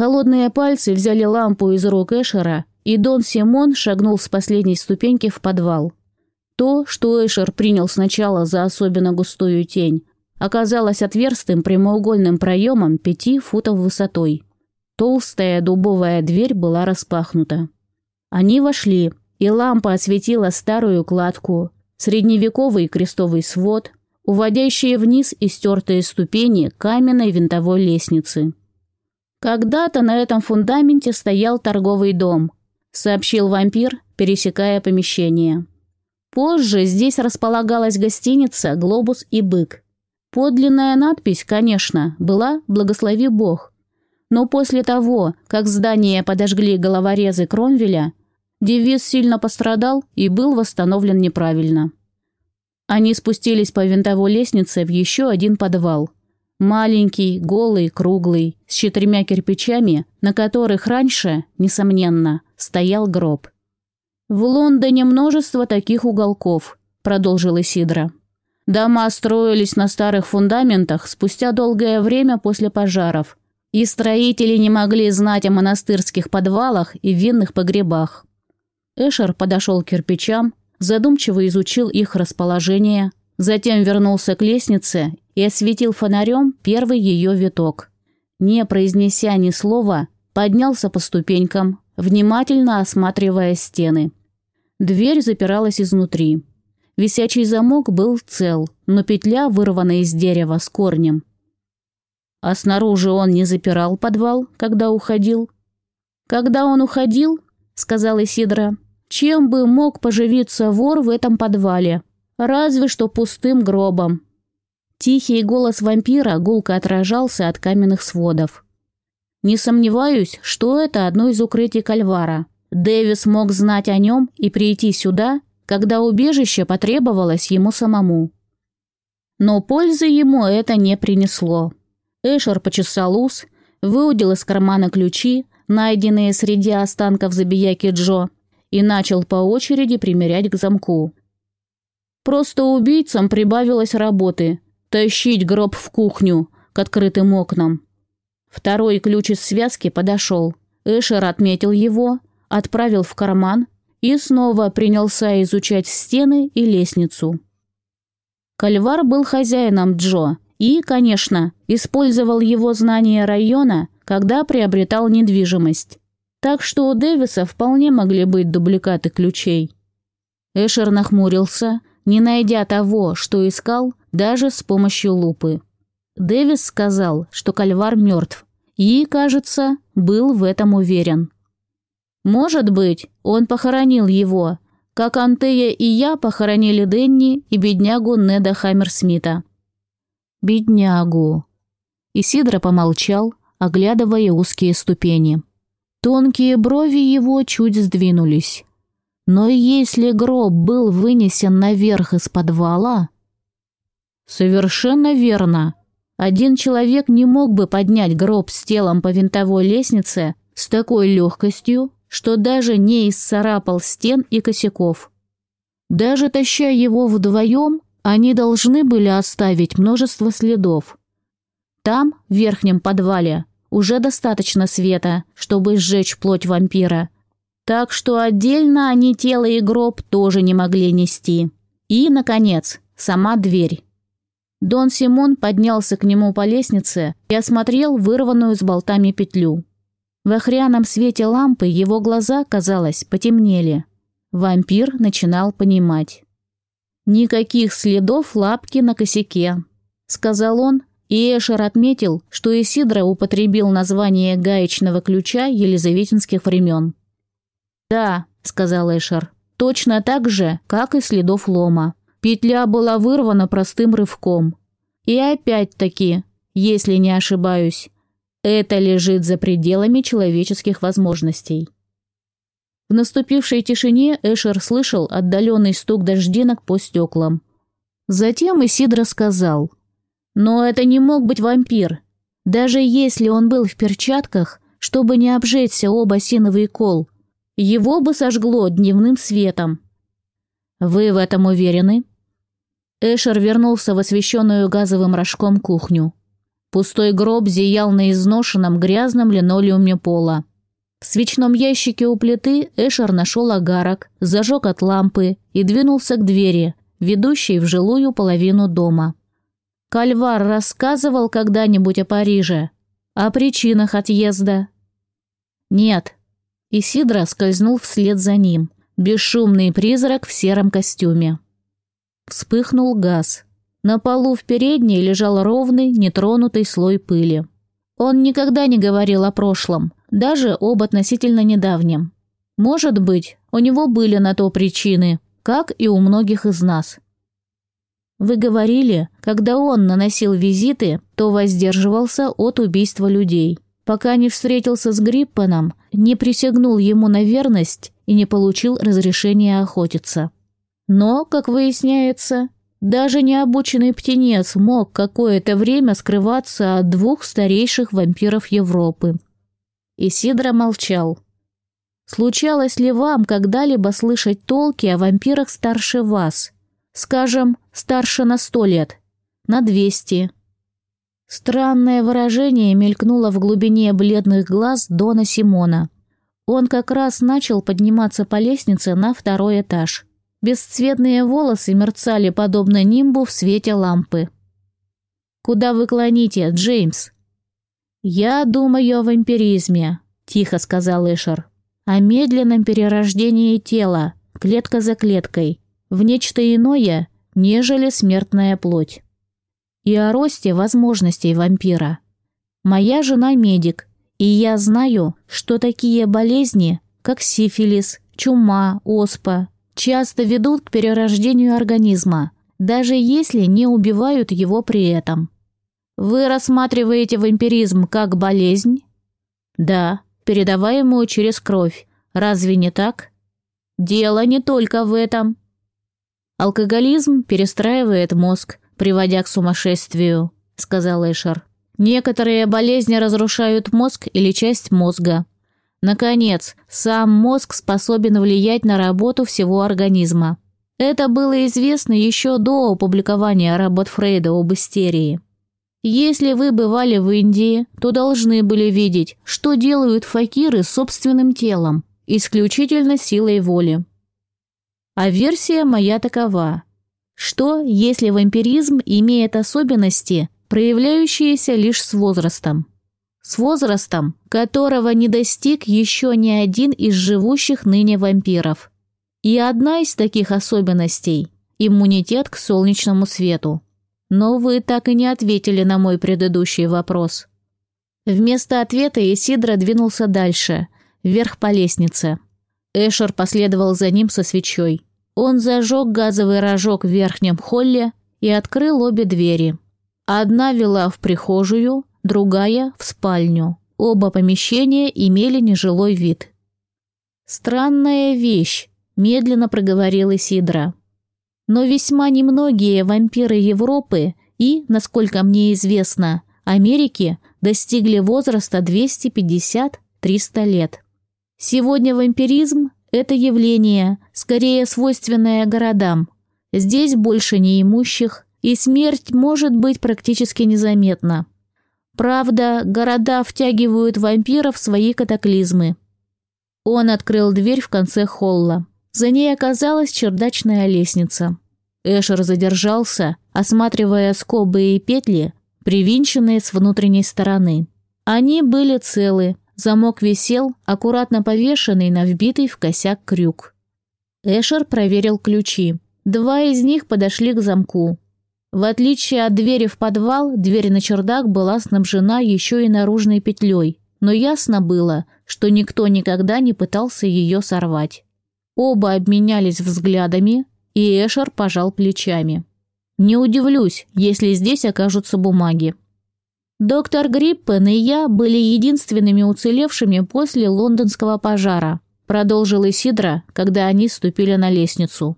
Холодные пальцы взяли лампу из рук Эшера, и Дон Симон шагнул с последней ступеньки в подвал. То, что Эшер принял сначала за особенно густую тень, оказалось отверстым прямоугольным проемом пяти футов высотой. Толстая дубовая дверь была распахнута. Они вошли, и лампа осветила старую кладку, средневековый крестовый свод, уводящие вниз истертые ступени каменной винтовой лестницы. «Когда-то на этом фундаменте стоял торговый дом», — сообщил вампир, пересекая помещение. Позже здесь располагалась гостиница «Глобус и бык». Подлинная надпись, конечно, была «Благослови Бог». Но после того, как здание подожгли головорезы Кромвеля, девиз сильно пострадал и был восстановлен неправильно. Они спустились по винтовой лестнице в еще один подвал. Маленький, голый, круглый, с четырьмя кирпичами, на которых раньше, несомненно, стоял гроб. «В Лондоне множество таких уголков», – продолжил Исидра. «Дома строились на старых фундаментах спустя долгое время после пожаров, и строители не могли знать о монастырских подвалах и винных погребах». Эшер подошел к кирпичам, задумчиво изучил их расположение, затем вернулся к лестнице и осветил фонарем первый ее виток. Не произнеся ни слова, поднялся по ступенькам, внимательно осматривая стены. Дверь запиралась изнутри. Висячий замок был цел, но петля вырвана из дерева с корнем. А снаружи он не запирал подвал, когда уходил. «Когда он уходил, — сказал Исидра, — чем бы мог поживиться вор в этом подвале? Разве что пустым гробом». Тихий голос вампира гулко отражался от каменных сводов. «Не сомневаюсь, что это одно из укрытий Кальвара. Дэвис мог знать о нем и прийти сюда, когда убежище потребовалось ему самому. Но пользы ему это не принесло. Эшер почесал ус, выудил из кармана ключи, найденные среди останков забияки Джо, и начал по очереди примерять к замку. Просто убийцам прибавилось работы – тащить гроб в кухню, к открытым окнам. Второй ключ из связки подошел. Эшер отметил его – отправил в карман и снова принялся изучать стены и лестницу. Кальвар был хозяином Джо и, конечно, использовал его знания района, когда приобретал недвижимость. Так что у Дэвиса вполне могли быть дубликаты ключей. Эшер нахмурился, не найдя того, что искал, даже с помощью лупы. Дэвис сказал, что Кальвар мертв, и, кажется, был в этом уверен. Может быть, он похоронил его, как Антея и я похоронили Денни и беднягу Неда Хаммерсмита. Беднягу. Исидро помолчал, оглядывая узкие ступени. Тонкие брови его чуть сдвинулись. Но если гроб был вынесен наверх из подвала... Совершенно верно. Один человек не мог бы поднять гроб с телом по винтовой лестнице с такой легкостью, что даже не исцарапал стен и косяков. Даже таща его вдвоем, они должны были оставить множество следов. Там, в верхнем подвале, уже достаточно света, чтобы сжечь плоть вампира. Так что отдельно они тело и гроб тоже не могли нести. И, наконец, сама дверь. Дон Симон поднялся к нему по лестнице и осмотрел вырванную с болтами петлю. В охряном свете лампы его глаза, казалось, потемнели. Вампир начинал понимать. «Никаких следов лапки на косяке», — сказал он, и Эшер отметил, что Исидро употребил название гаечного ключа елизаветинских времен. «Да», — сказал Эшер, — «точно так же, как и следов лома. Петля была вырвана простым рывком. И опять-таки, если не ошибаюсь, это лежит за пределами человеческих возможностей. В наступившей тишине Эшер слышал отдаленный стук дождинок по стеклам. Затем Исидро сказал, «Но это не мог быть вампир. Даже если он был в перчатках, чтобы не обжечься об осиновый кол, его бы сожгло дневным светом». «Вы в этом уверены?» Эшер вернулся в освещенную газовым рожком кухню. Пустой гроб зиял на изношенном грязном линолеуме пола. В свечном ящике у плиты Эшер нашел агарок, зажег от лампы и двинулся к двери, ведущей в жилую половину дома. Кальвар рассказывал когда-нибудь о Париже? О причинах отъезда? Нет. Исидра скользнул вслед за ним. Бесшумный призрак в сером костюме. Вспыхнул газ. На полу в передней лежал ровный, нетронутый слой пыли. Он никогда не говорил о прошлом, даже об относительно недавнем. Может быть, у него были на то причины, как и у многих из нас. Вы говорили, когда он наносил визиты, то воздерживался от убийства людей, пока не встретился с Гриппаном, не присягнул ему на верность и не получил разрешения охотиться. Но, как выясняется, даже необученный птенец мог какое-то время скрываться от двух старейших вампиров Европы. Исидро молчал. «Случалось ли вам когда-либо слышать толки о вампирах старше вас?» Скажем, старше на сто лет, на двести. Странное выражение мелькнуло в глубине бледных глаз Дона Симона. Он как раз начал подниматься по лестнице на второй этаж. Бесцветные волосы мерцали подобно нимбу в свете лампы. «Куда вы клоните, Джеймс?» «Я думаю о вампиризме», — тихо сказал Эшер. «О медленном перерождении тела, клетка за клеткой, в нечто иное, нежели смертная плоть. И о росте возможностей вампира. Моя жена медик, и я знаю, что такие болезни, как сифилис, чума, оспа, часто ведут к перерождению организма, даже если не убивают его при этом. Вы рассматриваете вампиризм как болезнь? Да, передаваемую через кровь. Разве не так? Дело не только в этом. «Алкоголизм перестраивает мозг, приводя к сумасшествию», — сказал Эшер. «Некоторые болезни разрушают мозг или часть мозга. Наконец, сам мозг способен влиять на работу всего организма. Это было известно еще до опубликования работ Фрейда об истерии. Если вы бывали в Индии, то должны были видеть, что делают факиры с собственным телом, исключительно силой воли. А версия моя такова. Что, если вампиризм имеет особенности, проявляющиеся лишь с возрастом? С возрастом, которого не достиг еще ни один из живущих ныне вампиров. И одна из таких особенностей – иммунитет к солнечному свету. Но вы так и не ответили на мой предыдущий вопрос. Вместо ответа Исидра двинулся дальше, вверх по лестнице. Эшер последовал за ним со свечой. Он зажег газовый рожок в верхнем холле и открыл обе двери. Одна вела в прихожую, другая – в спальню. Оба помещения имели нежилой вид. «Странная вещь», – медленно проговорил Исидра. «Но весьма немногие вампиры Европы и, насколько мне известно, Америки достигли возраста 250-300 лет. Сегодня вампиризм это явление, скорее свойственное городам. Здесь больше неимущих, и смерть может быть практически незаметна. Правда, города втягивают вампиров в свои катаклизмы. Он открыл дверь в конце холла. За ней оказалась чердачная лестница. Эшер задержался, осматривая скобы и петли, привинченные с внутренней стороны. Они были целы, Замок висел, аккуратно повешенный на вбитый в косяк крюк. Эшер проверил ключи. Два из них подошли к замку. В отличие от двери в подвал, дверь на чердак была снабжена еще и наружной петлей, но ясно было, что никто никогда не пытался ее сорвать. Оба обменялись взглядами, и Эшер пожал плечами. «Не удивлюсь, если здесь окажутся бумаги. Доктор Гриппен и я были единственными уцелевшими после лондонского пожара, продолжил Исидра, когда они ступили на лестницу.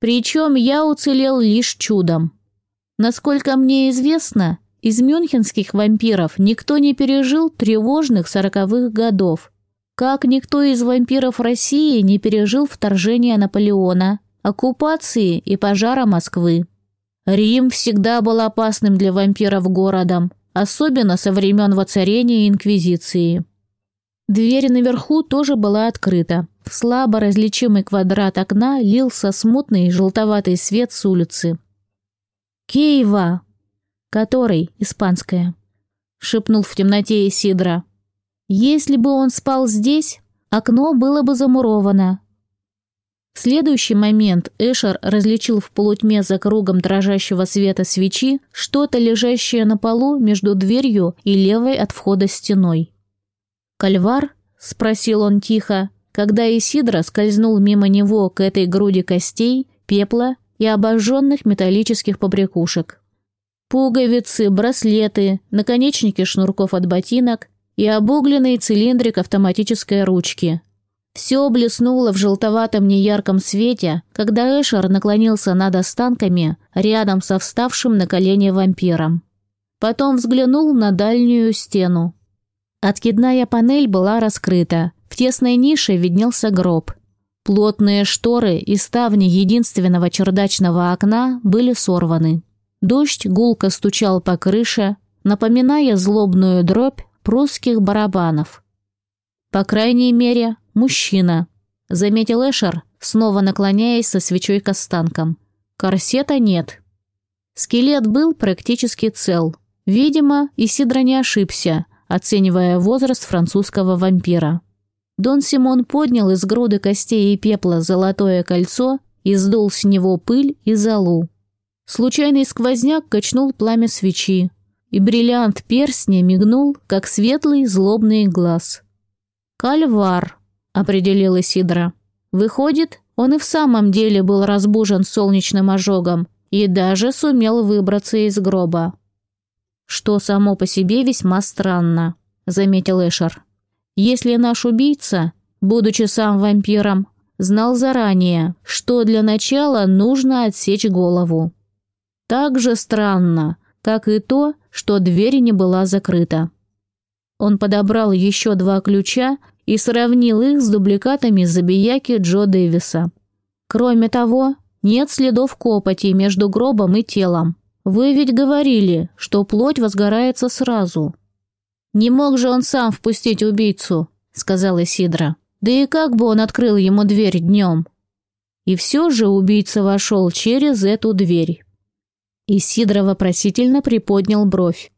Причем я уцелел лишь чудом. Насколько мне известно, из мюнхенских вампиров никто не пережил тревожных сороковых годов. Как никто из вампиров России не пережил вторжения Наполеона, оккупации и пожара Москвы. Рим всегда был опасным для вампиров городом, особенно со времен воцарения Инквизиции. Дверь наверху тоже была открыта. Слабо различимый квадрат окна лился смутный желтоватый свет с улицы. «Кейва!» «Который?» – испанская. Шепнул в темноте Исидра. «Если бы он спал здесь, окно было бы замуровано, следующий момент Эшер различил в полутьме за кругом дрожащего света свечи что-то, лежащее на полу между дверью и левой от входа стеной. «Кальвар?» – спросил он тихо, когда Исидра скользнул мимо него к этой груди костей, пепла и обожженных металлических побрякушек. Пуговицы, браслеты, наконечники шнурков от ботинок и обугленный цилиндрик автоматической ручки – все блеснуло в желтоватом неярком свете, когда Эшер наклонился над останками рядом со вставшим на колени вампиром. Потом взглянул на дальнюю стену. Откидная панель была раскрыта. В тесной нише виднелся гроб. Плотные шторы и ставни единственного чердачного окна были сорваны. Дождь гулко стучал по крыше, напоминая злобную дробь прусских барабанов. По крайней мере, «Мужчина», — заметил Эшер, снова наклоняясь со свечой к останкам. «Корсета нет». Скелет был практически цел. Видимо, Исидро не ошибся, оценивая возраст французского вампира. Дон Симон поднял из груды костей и пепла золотое кольцо и сдул с него пыль и золу. Случайный сквозняк качнул пламя свечи, и бриллиант перстня мигнул, как светлый злобный глаз. «Кальвар», определил Исидра. Выходит, он и в самом деле был разбужен солнечным ожогом и даже сумел выбраться из гроба. Что само по себе весьма странно, заметил Эшер. Если наш убийца, будучи сам вампиром, знал заранее, что для начала нужно отсечь голову. Так же странно, как и то, что дверь не была закрыта. Он подобрал еще два ключа и сравнил их с дубликатами забияки Джо Дэвиса. Кроме того, нет следов копоти между гробом и телом. Вы ведь говорили, что плоть возгорается сразу. Не мог же он сам впустить убийцу, сказала Сидра. Да и как бы он открыл ему дверь днем? И все же убийца вошел через эту дверь. И Сидра вопросительно приподнял бровь.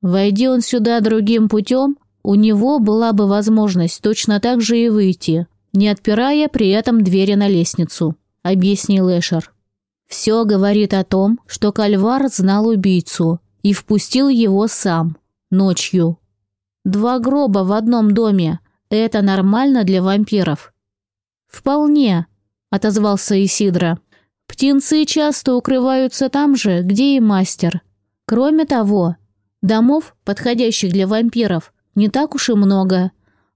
Войди он сюда другим путем, у него была бы возможность точно так же и выйти, не отпирая при этом двери на лестницу, объяснил Эшер. Все говорит о том, что Кальвар знал убийцу и впустил его сам, ночью. Два гроба в одном доме – это нормально для вампиров? Вполне, отозвался Исидра. Птенцы часто укрываются там же, где и мастер. Кроме того, домов, подходящих для вампиров, не так уж и много,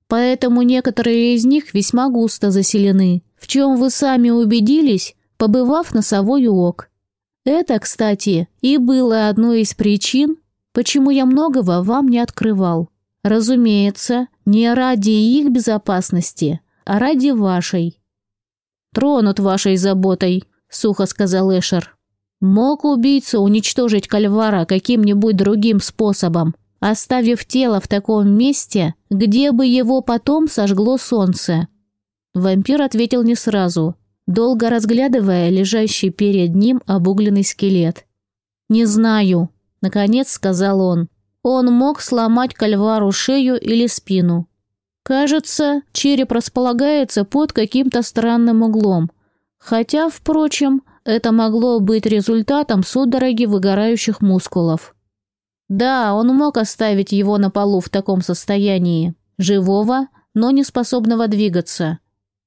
поэтому некоторые из них весьма густо заселены, в чем вы сами убедились, побывав на совой ок. Это, кстати, и было одной из причин, почему я многого вам не открывал. Разумеется, не ради их безопасности, а ради вашей. «Тронут вашей заботой», — сухо сказал Эшер. «Мог убийца уничтожить Кальвара каким-нибудь другим способом, оставив тело в таком месте, где бы его потом сожгло солнце. Вампир ответил не сразу, долго разглядывая лежащий перед ним обугленный скелет. «Не знаю», — наконец сказал он. «Он мог сломать кальвару шею или спину. Кажется, череп располагается под каким-то странным углом. Хотя, впрочем, это могло быть результатом судороги выгорающих мускулов. Да, он мог оставить его на полу в таком состоянии, живого, но не способного двигаться,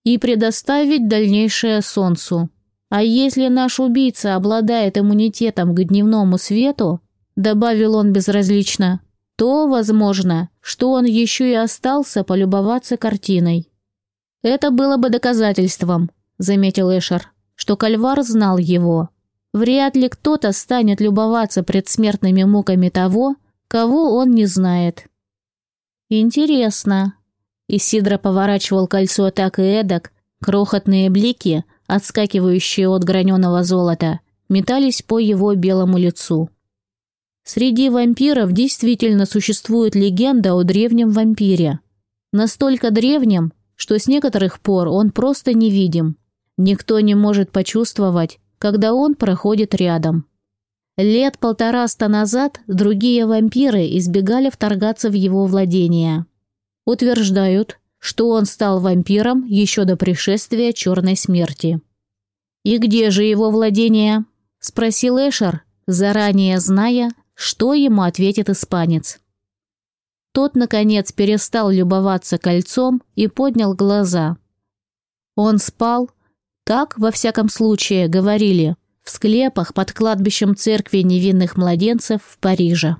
и предоставить дальнейшее солнцу. А если наш убийца обладает иммунитетом к дневному свету, добавил он безразлично, то, возможно, что он еще и остался полюбоваться картиной. Это было бы доказательством, заметил Эшер, что Кальвар знал его. Вряд ли кто-то станет любоваться предсмертными муками того, кого он не знает. Интересно. Исидро поворачивал кольцо так и эдак, крохотные блики, отскакивающие от граненого золота, метались по его белому лицу. Среди вампиров действительно существует легенда о древнем вампире. Настолько древнем, что с некоторых пор он просто невидим. Никто не может почувствовать, когда он проходит рядом. Лет полтораста назад другие вампиры избегали вторгаться в его владения. Утверждают, что он стал вампиром еще до пришествия черной смерти. «И где же его владение?» – спросил Эшер, заранее зная, что ему ответит испанец. Тот, наконец, перестал любоваться кольцом и поднял глаза. Он спал, так, во всяком случае, говорили, в склепах под кладбищем церкви невинных младенцев в Париже.